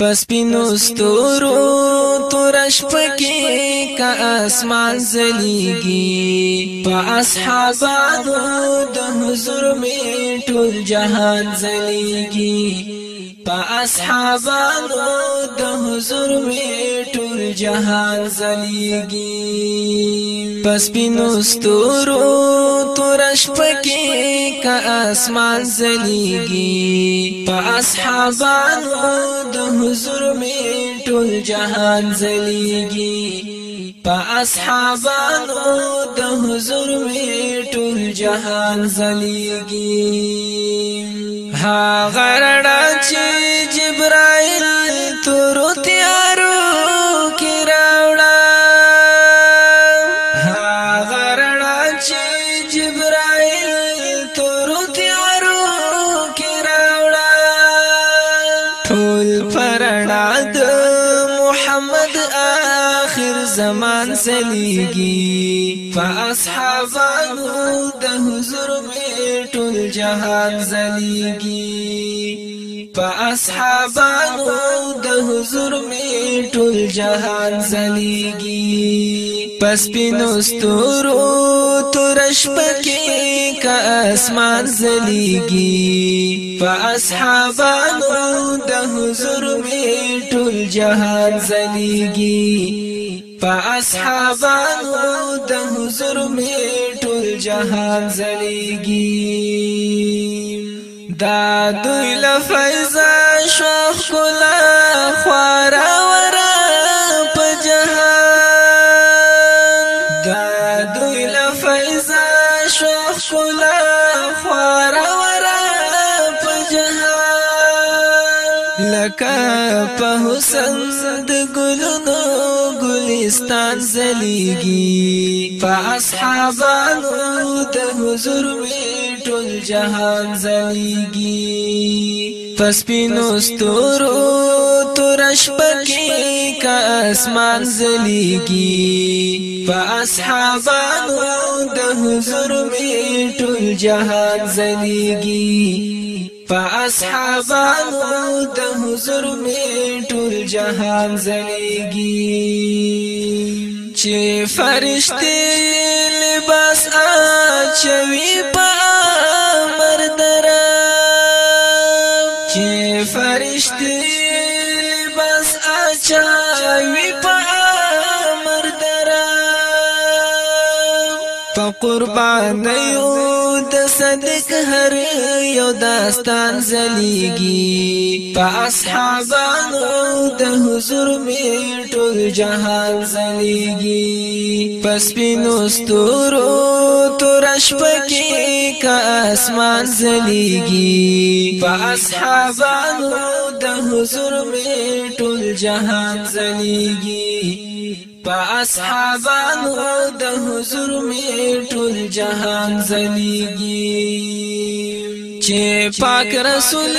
پس پینو ستورو تورش پکی کا اسمان زلیگی پا اصحابانو د حضور می ټول جهان زلیگی پا اصحابانو د حضور می ټول جهان زلیگی پس پینو ستورو تورش پکی کا اسمان زلیگی پا اصحابانو د ټول جهان زلیږي په اصحابانو د حضور می ټول جهان زلیږي ها غرړه چې جبرائیل تور تیارو کې راوړا ها غرړه چې جبرائیل تور تیارو کې راوړا ټول پرړه زمان سلیږي فاصحابانو د حضور مې ټول جهان زلیږي فاصحابانو د حضور مې ټول جهان زلیږي پس پینو ستورو ترش پکې کا اسمان زلیږي فاصحابانو د حضور مې ټول جهان زلیږي فاصحابانو د حضور می ټول جهان زلیږي دا دوی لفیضا شوخ کلا لکه په حسن د ګلونو ګلستان زلیږي په اصحابانو د حضور می ټول جهان زلیږي پس پینو ستورو شپکی کا اسمان زلیگی پا اصحابانو د حضور می ټول جهان زلیگی پا اصحابانو د حضور می ټول جهان زلیگی چې فرشتي لباس اچوي په امر درا چې فرشتي چاوی په امر درا په قربان یو د صدق هر یو داستان زلیږي په اصحابانو د حضور می ټول جهان زلیږي پس پینو ستورو تور شپکی کا اسمان زلیږي په اصحابانو د حضور مې ټول جهان زليږي په اصحابانو د حضور مې ټول جهان زليږي چې پاک رسول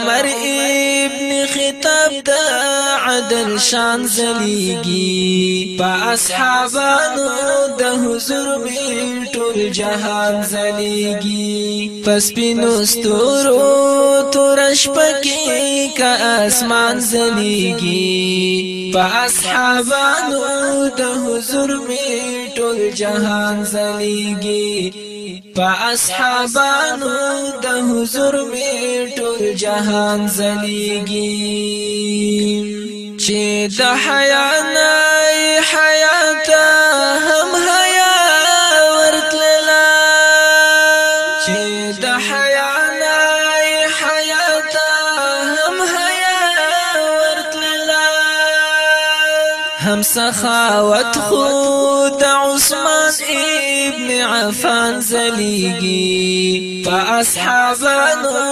عمر ابن خطاب دا عدل شان زلیگی پا اصحابانو دا حضور بین طول جهان زلیگی پس پینو ستورو تورش پکی کا اسمان زلیگی پا اصحابانو دا حضور بین طول جهان زلیگی فاصحابانو د حضور می ټول جهان زلیږي چې د حیا نه حیات هم حیا ورتللا چې د حیا نه حیات هم حیا ورتللا هم سخاوت خو د عثمان ابن عفان زلیگی پا اصحابانو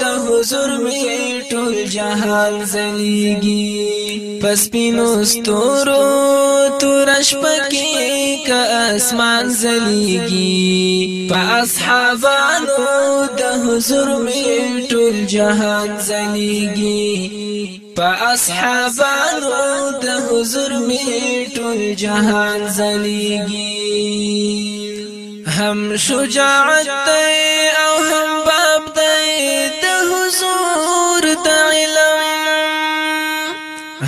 د حضور می ټول جهان زلیگی پس پینو ستورو تورش پکی که اسمان زلیگی پا اصحابانو د حضور می ټول جهان زلیگی په اصحابانو د حضور می ټول جهان زلیږي هم شجاعت دی او هم باب دی د حضور د علم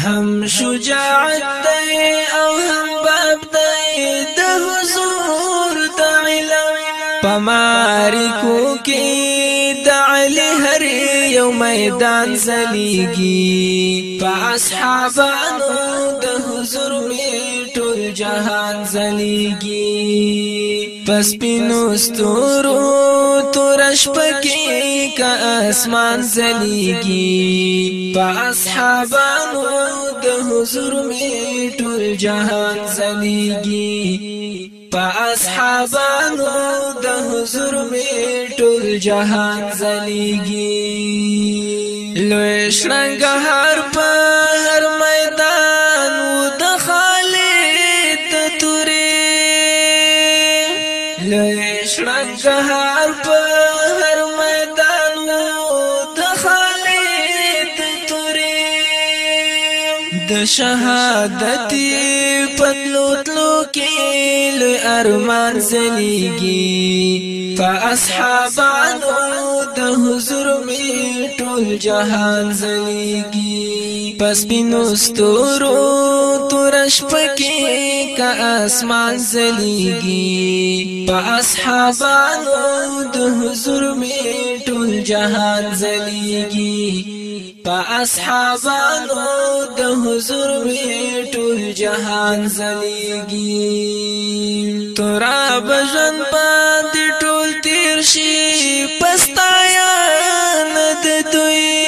هم شجاعت دی او هم باب دی د حضور د علم پماریکو کې د علی هر یو میدان زلیږي په اصحابانو د حضور می ټول جهان زلیږي پس پینو ستورو تورش پکی کا اسمان زلیگی پا اصحابانو د حضور می ټول جهان زلیگی پا اصحابانو د حضور می ټول جهان زلیگی لوی شرنگهار د شهادت پتلو تلو کې لوی ارمان زليږي فاصحابانو د حضور می ټول جهان زليږي پس بینو ستورو ترش پکې کا اسمان زليږي فاصحابانو د حضور می ټول جهان زليږي فاصحابانو د حضور حضور به ټول جهان زلیږي ترا بژن باندې ټول تیر شي پستایا ند دوی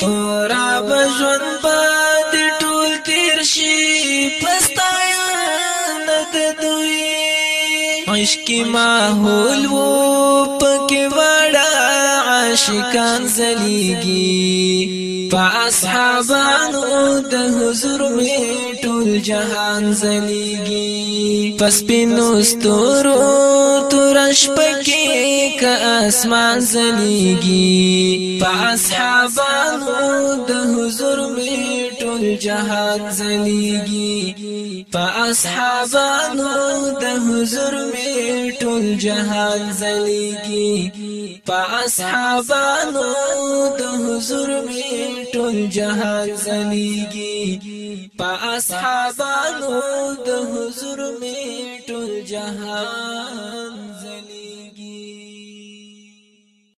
ترا بژن باندې ټول تیر شي پستایا ند دوی عشق ماحول وو پکې وړه عاشقان زلیږي په اصحابانو د حضور می ټول جهان زلیږي پس پینو ستورو تورش پکې ک اسمان زلیږي په اصحابانو د حضور می ټول جهان زلیږي په اصحابانو د حضور می ټول جهان زلیږي په اصحابانو د حضور می ټول جهان زلیږي په اصحابانو د حضور می ټول جهان